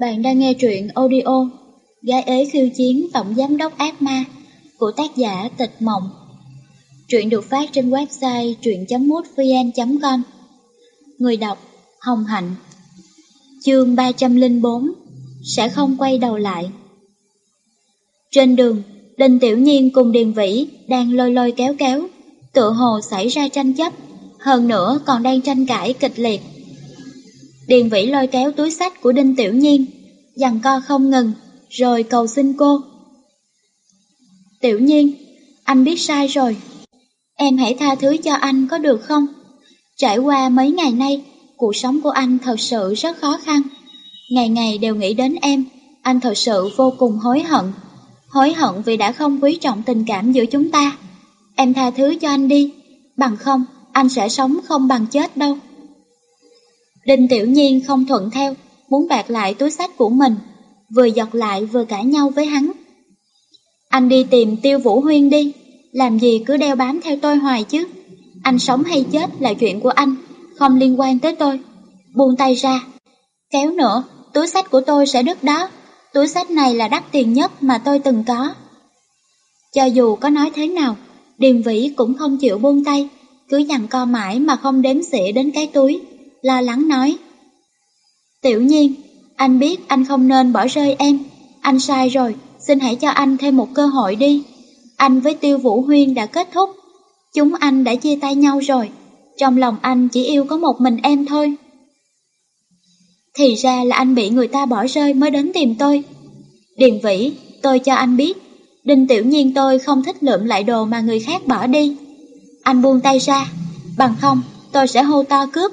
Bạn đang nghe truyện audio Gái ế khiêu chiến tổng giám đốc ác ma của tác giả Tịch Mộng. Truyện được phát trên website truyện.mútvn.com Người đọc Hồng Hạnh Chương 304 Sẽ không quay đầu lại Trên đường, Đinh Tiểu Nhiên cùng Điền Vĩ đang lôi lôi kéo kéo, tựa hồ xảy ra tranh chấp, hơn nữa còn đang tranh cãi kịch liệt. Điền Vĩ lôi kéo túi sách của Đinh Tiểu Nhiên, dằn co không ngừng, rồi cầu xin cô. Tiểu Nhiên, anh biết sai rồi. Em hãy tha thứ cho anh có được không? Trải qua mấy ngày nay, cuộc sống của anh thật sự rất khó khăn. Ngày ngày đều nghĩ đến em, anh thật sự vô cùng hối hận. Hối hận vì đã không quý trọng tình cảm giữa chúng ta. Em tha thứ cho anh đi, bằng không, anh sẽ sống không bằng chết đâu. Đinh Tiểu Nhiên không thuận theo, muốn bạc lại túi sách của mình, vừa giật lại vừa cãi nhau với hắn. Anh đi tìm Tiêu Vũ Huyên đi, làm gì cứ đeo bám theo tôi hoài chứ. Anh sống hay chết là chuyện của anh, không liên quan tới tôi. Buông tay ra, kéo nữa, túi sách của tôi sẽ đứt đó. Túi sách này là đắt tiền nhất mà tôi từng có. Cho dù có nói thế nào, Điền Vĩ cũng không chịu buông tay, cứ dằn co mãi mà không đếm xỉa đến cái túi lo lắng nói. Tiểu nhiên, anh biết anh không nên bỏ rơi em, anh sai rồi, xin hãy cho anh thêm một cơ hội đi. Anh với Tiêu Vũ Huyên đã kết thúc, chúng anh đã chia tay nhau rồi, trong lòng anh chỉ yêu có một mình em thôi. Thì ra là anh bị người ta bỏ rơi mới đến tìm tôi. Điền Vĩ, tôi cho anh biết, Đinh Tiểu Nhiên tôi không thích lượm lại đồ mà người khác bỏ đi. Anh buông tay ra, bằng không tôi sẽ hô to cướp.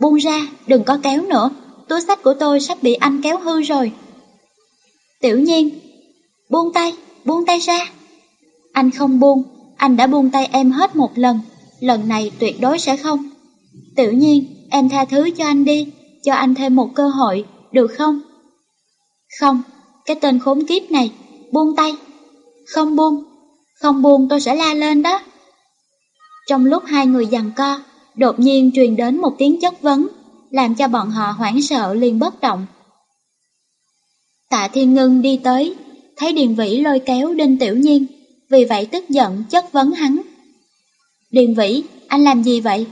Buông ra, đừng có kéo nữa, túi sách của tôi sắp bị anh kéo hư rồi. Tiểu nhiên, buông tay, buông tay ra. Anh không buông, anh đã buông tay em hết một lần, lần này tuyệt đối sẽ không. Tiểu nhiên, em tha thứ cho anh đi, cho anh thêm một cơ hội, được không? Không, cái tên khốn kiếp này, buông tay. Không buông, không buông tôi sẽ la lên đó. Trong lúc hai người giằng co, đột nhiên truyền đến một tiếng chất vấn, làm cho bọn họ hoảng sợ liền bất động. Tạ Thiên Ngân đi tới, thấy Điền Vĩ lôi kéo Đinh Tiểu Nhiên, vì vậy tức giận chất vấn hắn. Điền Vĩ, anh làm gì vậy?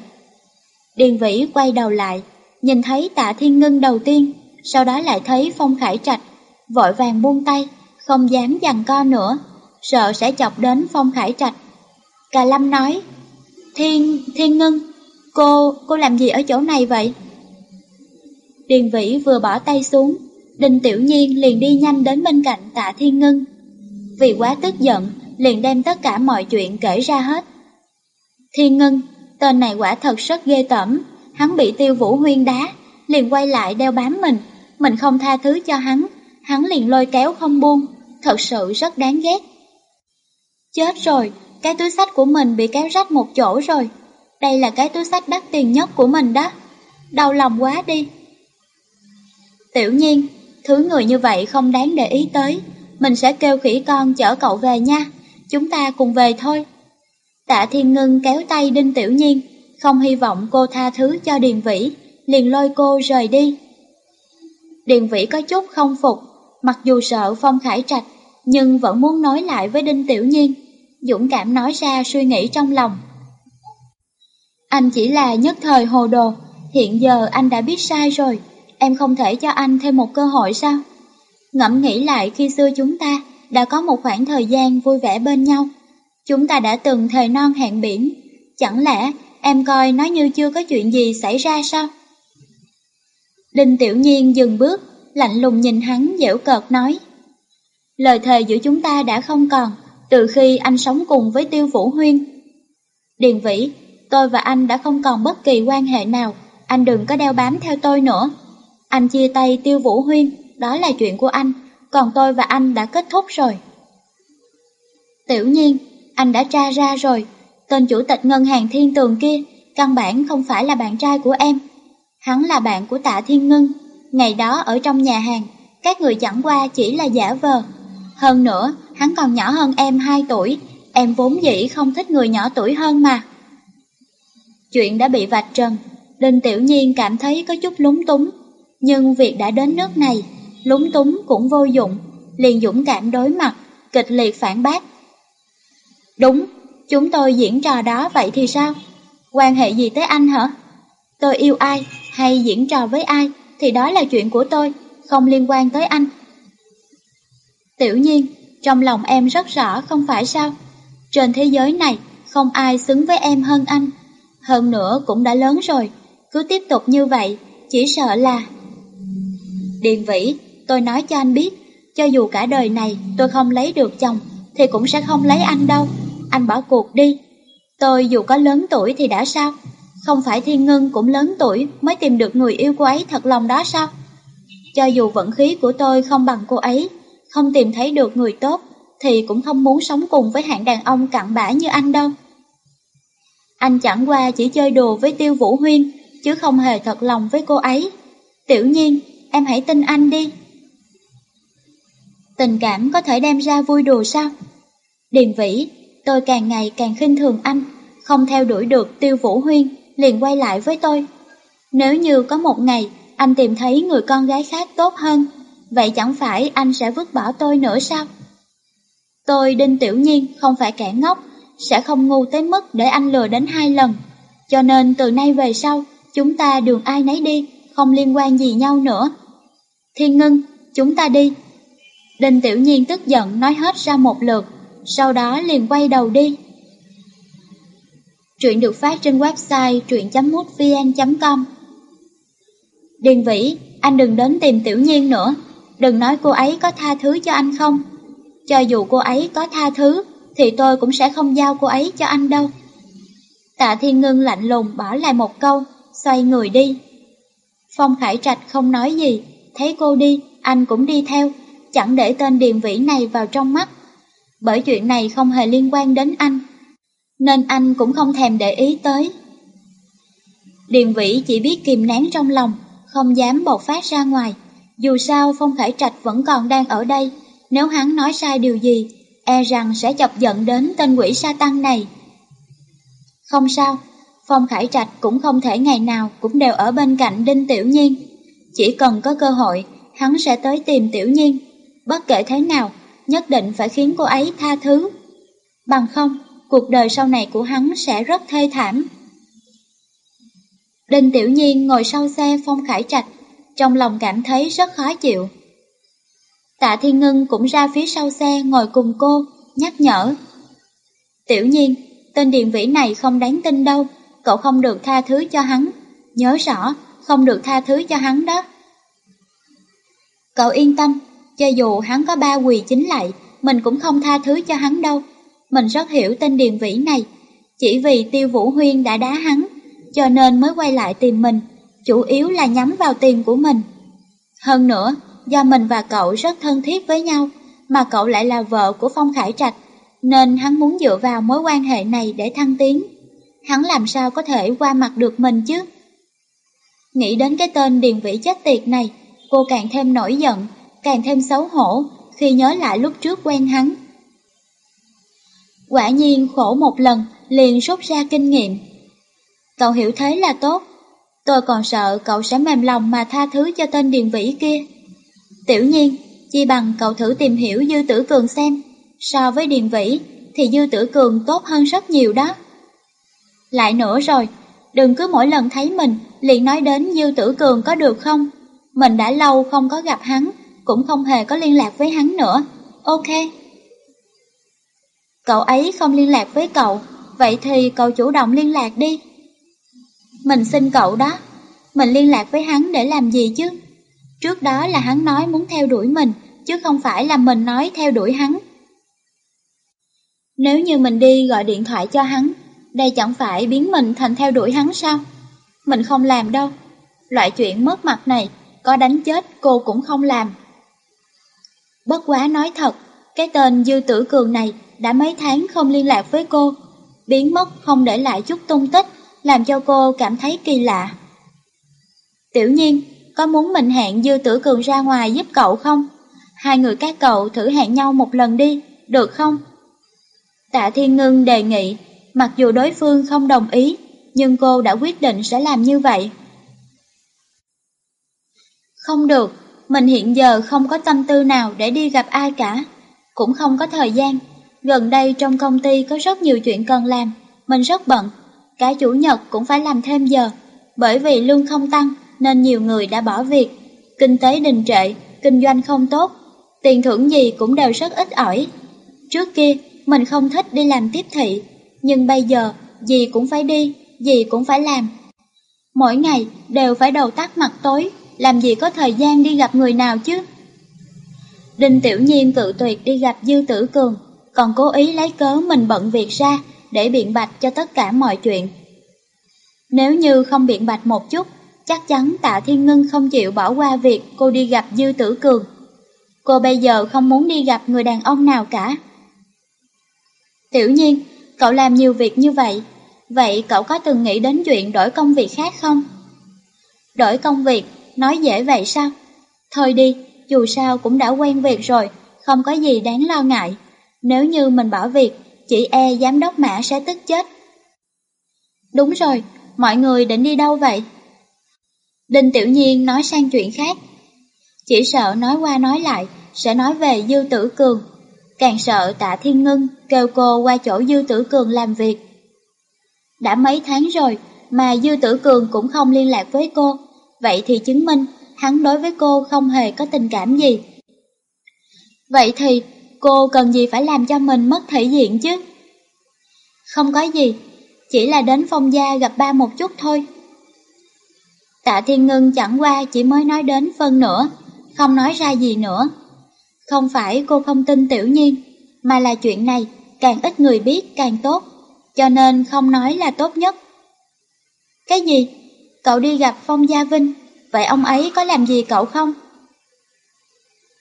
Điền Vĩ quay đầu lại, nhìn thấy Tạ Thiên Ngân đầu tiên, sau đó lại thấy Phong Khải Trạch, vội vàng buông tay, không dám giằng co nữa, sợ sẽ chọc đến Phong Khải Trạch. Cà Lâm nói, Thiên, Thiên Ngân, Cô, cô làm gì ở chỗ này vậy? Điền Vĩ vừa bỏ tay xuống, Đinh Tiểu Nhiên liền đi nhanh đến bên cạnh tạ Thiên Ngân. Vì quá tức giận, liền đem tất cả mọi chuyện kể ra hết. Thiên Ngân, tên này quả thật rất ghê tởm, hắn bị tiêu vũ huyên đá, liền quay lại đeo bám mình, mình không tha thứ cho hắn, hắn liền lôi kéo không buông, thật sự rất đáng ghét. Chết rồi, cái túi sách của mình bị kéo rách một chỗ rồi. Đây là cái túi sách đắt tiền nhất của mình đó. Đau lòng quá đi. Tiểu nhiên, thứ người như vậy không đáng để ý tới. Mình sẽ kêu khỉ con chở cậu về nha. Chúng ta cùng về thôi. Tạ Thiên Ngân kéo tay Đinh Tiểu Nhiên, không hy vọng cô tha thứ cho Điền Vĩ, liền lôi cô rời đi. Điền Vĩ có chút không phục, mặc dù sợ Phong Khải Trạch, nhưng vẫn muốn nói lại với Đinh Tiểu Nhiên. Dũng cảm nói ra suy nghĩ trong lòng. Anh chỉ là nhất thời hồ đồ, hiện giờ anh đã biết sai rồi, em không thể cho anh thêm một cơ hội sao? Ngẫm nghĩ lại khi xưa chúng ta đã có một khoảng thời gian vui vẻ bên nhau, chúng ta đã từng thời non hẹn biển, chẳng lẽ em coi nó như chưa có chuyện gì xảy ra sao? Đinh Tiểu Nhiên dừng bước, lạnh lùng nhìn hắn dễu cợt nói. Lời thề giữa chúng ta đã không còn, từ khi anh sống cùng với Tiêu Vũ Huyên. Điền Vĩ, tôi và anh đã không còn bất kỳ quan hệ nào, anh đừng có đeo bám theo tôi nữa. Anh chia tay Tiêu Vũ Huyên, đó là chuyện của anh, còn tôi và anh đã kết thúc rồi. Tiểu nhiên, anh đã tra ra rồi, tên chủ tịch ngân hàng thiên tường kia căn bản không phải là bạn trai của em. Hắn là bạn của tạ thiên ngân, ngày đó ở trong nhà hàng, các người chẳng qua chỉ là giả vờ. Hơn nữa, hắn còn nhỏ hơn em 2 tuổi, em vốn dĩ không thích người nhỏ tuổi hơn mà. Chuyện đã bị vạch trần, Đinh Tiểu Nhiên cảm thấy có chút lúng túng. Nhưng việc đã đến nước này, lúng túng cũng vô dụng, liền dũng cảm đối mặt, kịch liệt phản bác. Đúng, chúng tôi diễn trò đó vậy thì sao? Quan hệ gì tới anh hả? Tôi yêu ai hay diễn trò với ai thì đó là chuyện của tôi, không liên quan tới anh. Tiểu nhiên, trong lòng em rất rõ không phải sao? Trên thế giới này, không ai xứng với em hơn anh. Hơn nữa cũng đã lớn rồi, cứ tiếp tục như vậy, chỉ sợ là... Điền Vĩ, tôi nói cho anh biết, cho dù cả đời này tôi không lấy được chồng, thì cũng sẽ không lấy anh đâu. Anh bỏ cuộc đi. Tôi dù có lớn tuổi thì đã sao? Không phải Thiên Ngân cũng lớn tuổi mới tìm được người yêu cô ấy thật lòng đó sao? Cho dù vận khí của tôi không bằng cô ấy, không tìm thấy được người tốt, thì cũng không muốn sống cùng với hạng đàn ông cặn bã như anh đâu. Anh chẳng qua chỉ chơi đùa với Tiêu Vũ Huyên, chứ không hề thật lòng với cô ấy. Tiểu nhiên, em hãy tin anh đi. Tình cảm có thể đem ra vui đùa sao? Điền Vĩ, tôi càng ngày càng khinh thường anh, không theo đuổi được Tiêu Vũ Huyên, liền quay lại với tôi. Nếu như có một ngày anh tìm thấy người con gái khác tốt hơn, vậy chẳng phải anh sẽ vứt bỏ tôi nữa sao? Tôi Đinh Tiểu Nhiên không phải kẻ ngốc, sẽ không ngu tới mức để anh lừa đến hai lần. Cho nên từ nay về sau, chúng ta đường ai nấy đi, không liên quan gì nhau nữa. Thiên Ngân, chúng ta đi. Đinh Tiểu Nhiên tức giận nói hết ra một lượt, sau đó liền quay đầu đi. Truyện được phát trên website truyện.mútvn.com Điền Vĩ, anh đừng đến tìm Tiểu Nhiên nữa, đừng nói cô ấy có tha thứ cho anh không. Cho dù cô ấy có tha thứ, thì tôi cũng sẽ không giao cô ấy cho anh đâu. Tạ Thiên Ngân lạnh lùng bỏ lại một câu, xoay người đi. Phong Khải Trạch không nói gì, thấy cô đi, anh cũng đi theo, chẳng để tên Điền Vĩ này vào trong mắt. Bởi chuyện này không hề liên quan đến anh, nên anh cũng không thèm để ý tới. Điền Vĩ chỉ biết kìm nén trong lòng, không dám bộc phát ra ngoài. Dù sao Phong Khải Trạch vẫn còn đang ở đây, nếu hắn nói sai điều gì, e rằng sẽ chọc giận đến tên quỷ sa tăng này. Không sao, Phong Khải Trạch cũng không thể ngày nào cũng đều ở bên cạnh Đinh Tiểu Nhiên. Chỉ cần có cơ hội, hắn sẽ tới tìm Tiểu Nhiên. Bất kể thế nào, nhất định phải khiến cô ấy tha thứ. Bằng không, cuộc đời sau này của hắn sẽ rất thê thảm. Đinh Tiểu Nhiên ngồi sau xe Phong Khải Trạch, trong lòng cảm thấy rất khó chịu. Tạ Thiên Ngân cũng ra phía sau xe ngồi cùng cô, nhắc nhở. Tiểu Nhiên, tên điện vĩ này không đáng tin đâu, cậu không được tha thứ cho hắn. Nhớ rõ, không được tha thứ cho hắn đó. Cậu yên tâm, cho dù hắn có ba quỳ chính lại, mình cũng không tha thứ cho hắn đâu. Mình rất hiểu tên Điền Vĩ này, chỉ vì Tiêu Vũ Huyên đã đá hắn, cho nên mới quay lại tìm mình, chủ yếu là nhắm vào tiền của mình. Hơn nữa, do mình và cậu rất thân thiết với nhau, mà cậu lại là vợ của Phong Khải Trạch, nên hắn muốn dựa vào mối quan hệ này để thăng tiến. Hắn làm sao có thể qua mặt được mình chứ? Nghĩ đến cái tên Điền Vĩ chết tiệt này, cô càng thêm nổi giận, càng thêm xấu hổ khi nhớ lại lúc trước quen hắn. Quả nhiên khổ một lần, liền rút ra kinh nghiệm. Cậu hiểu thế là tốt, tôi còn sợ cậu sẽ mềm lòng mà tha thứ cho tên Điền Vĩ kia. Tiểu nhiên, chi bằng cậu thử tìm hiểu Dư Tử Cường xem, so với Điền Vĩ thì Dư Tử Cường tốt hơn rất nhiều đó. Lại nữa rồi, đừng cứ mỗi lần thấy mình liền nói đến Dư Tử Cường có được không? Mình đã lâu không có gặp hắn, cũng không hề có liên lạc với hắn nữa. Ok. Cậu ấy không liên lạc với cậu, vậy thì cậu chủ động liên lạc đi. Mình xin cậu đó, mình liên lạc với hắn để làm gì chứ? Trước đó là hắn nói muốn theo đuổi mình, chứ không phải là mình nói theo đuổi hắn. Nếu như mình đi gọi điện thoại cho hắn, đây chẳng phải biến mình thành theo đuổi hắn sao? Mình không làm đâu. Loại chuyện mất mặt này, có đánh chết cô cũng không làm. Bất quá nói thật, cái tên Dư Tử Cường này đã mấy tháng không liên lạc với cô, biến mất không để lại chút tung tích, làm cho cô cảm thấy kỳ lạ. Tiểu nhiên, có muốn mình hẹn Dư Tử Cường ra ngoài giúp cậu không? Hai người các cậu thử hẹn nhau một lần đi, được không? Tạ Thiên Ngân đề nghị, mặc dù đối phương không đồng ý, nhưng cô đã quyết định sẽ làm như vậy. Không được, mình hiện giờ không có tâm tư nào để đi gặp ai cả, cũng không có thời gian. Gần đây trong công ty có rất nhiều chuyện cần làm, mình rất bận. Cả chủ nhật cũng phải làm thêm giờ, bởi vì lương không tăng nên nhiều người đã bỏ việc. Kinh tế đình trệ, kinh doanh không tốt, tiền thưởng gì cũng đều rất ít ỏi. Trước kia, mình không thích đi làm tiếp thị, nhưng bây giờ gì cũng phải đi, gì cũng phải làm. Mỗi ngày đều phải đầu tắt mặt tối, làm gì có thời gian đi gặp người nào chứ? Đinh Tiểu Nhiên cự tuyệt đi gặp Dư Tử Cường, còn cố ý lấy cớ mình bận việc ra để biện bạch cho tất cả mọi chuyện. Nếu như không biện bạch một chút, chắc chắn Tạ Thiên Ngân không chịu bỏ qua việc cô đi gặp Dư Tử Cường. Cô bây giờ không muốn đi gặp người đàn ông nào cả. Tiểu Nhiên, cậu làm nhiều việc như vậy, vậy cậu có từng nghĩ đến chuyện đổi công việc khác không? Đổi công việc, nói dễ vậy sao? Thôi đi, dù sao cũng đã quen việc rồi, không có gì đáng lo ngại. Nếu như mình bỏ việc, chị e giám đốc mã sẽ tức chết. Đúng rồi, mọi người định đi đâu vậy? Đinh Tiểu Nhiên nói sang chuyện khác. Chỉ sợ nói qua nói lại, sẽ nói về Dư Tử Cường. Càng sợ tạ Thiên Ngân kêu cô qua chỗ Dư Tử Cường làm việc. Đã mấy tháng rồi mà Dư Tử Cường cũng không liên lạc với cô, vậy thì chứng minh hắn đối với cô không hề có tình cảm gì. Vậy thì cô cần gì phải làm cho mình mất thể diện chứ? Không có gì, chỉ là đến phong gia gặp ba một chút thôi. Tạ Thiên Ngân chẳng qua chỉ mới nói đến phân nữa, không nói ra gì nữa. Không phải cô không tin tiểu nhiên, mà là chuyện này càng ít người biết càng tốt, cho nên không nói là tốt nhất. Cái gì? Cậu đi gặp Phong Gia Vinh, vậy ông ấy có làm gì cậu không?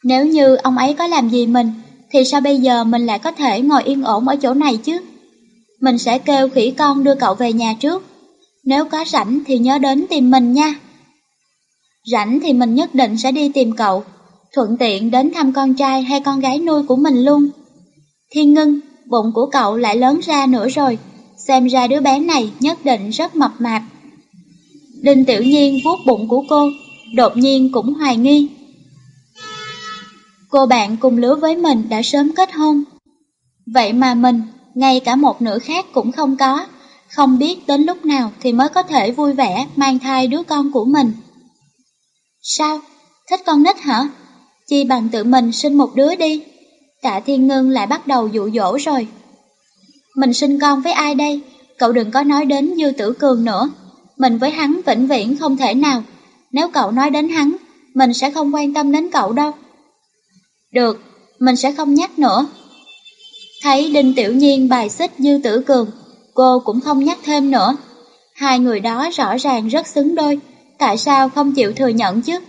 Nếu như ông ấy có làm gì mình, thì sao bây giờ mình lại có thể ngồi yên ổn ở chỗ này chứ? Mình sẽ kêu khỉ con đưa cậu về nhà trước. Nếu có rảnh thì nhớ đến tìm mình nha. Rảnh thì mình nhất định sẽ đi tìm cậu, thuận tiện đến thăm con trai hay con gái nuôi của mình luôn. Thiên ngưng, bụng của cậu lại lớn ra nữa rồi, xem ra đứa bé này nhất định rất mập mạp. Đinh Tiểu Nhiên vuốt bụng của cô, đột nhiên cũng hoài nghi. Cô bạn cùng lứa với mình đã sớm kết hôn. Vậy mà mình, ngay cả một nửa khác cũng không có, không biết đến lúc nào thì mới có thể vui vẻ mang thai đứa con của mình. Sao? Thích con nít hả? Chi bằng tự mình sinh một đứa đi. Tạ Thiên Ngân lại bắt đầu dụ dỗ rồi. Mình sinh con với ai đây? Cậu đừng có nói đến Dư Tử Cường nữa. Mình với hắn vĩnh viễn không thể nào. Nếu cậu nói đến hắn, mình sẽ không quan tâm đến cậu đâu. Được, mình sẽ không nhắc nữa. Thấy Đinh Tiểu Nhiên bài xích Dư Tử Cường, cô cũng không nhắc thêm nữa. Hai người đó rõ ràng rất xứng đôi, tại sao không chịu thừa nhận chứ?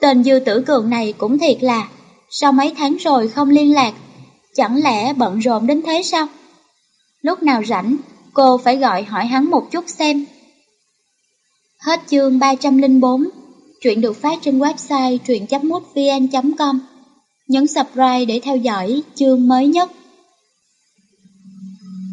Tên Dư Tử Cường này cũng thiệt là, sau mấy tháng rồi không liên lạc, chẳng lẽ bận rộn đến thế sao? Lúc nào rảnh, cô phải gọi hỏi hắn một chút xem. Hết chương 304, truyện được phát trên website truyện.mútvn.com. Nhấn subscribe để theo dõi chương mới nhất.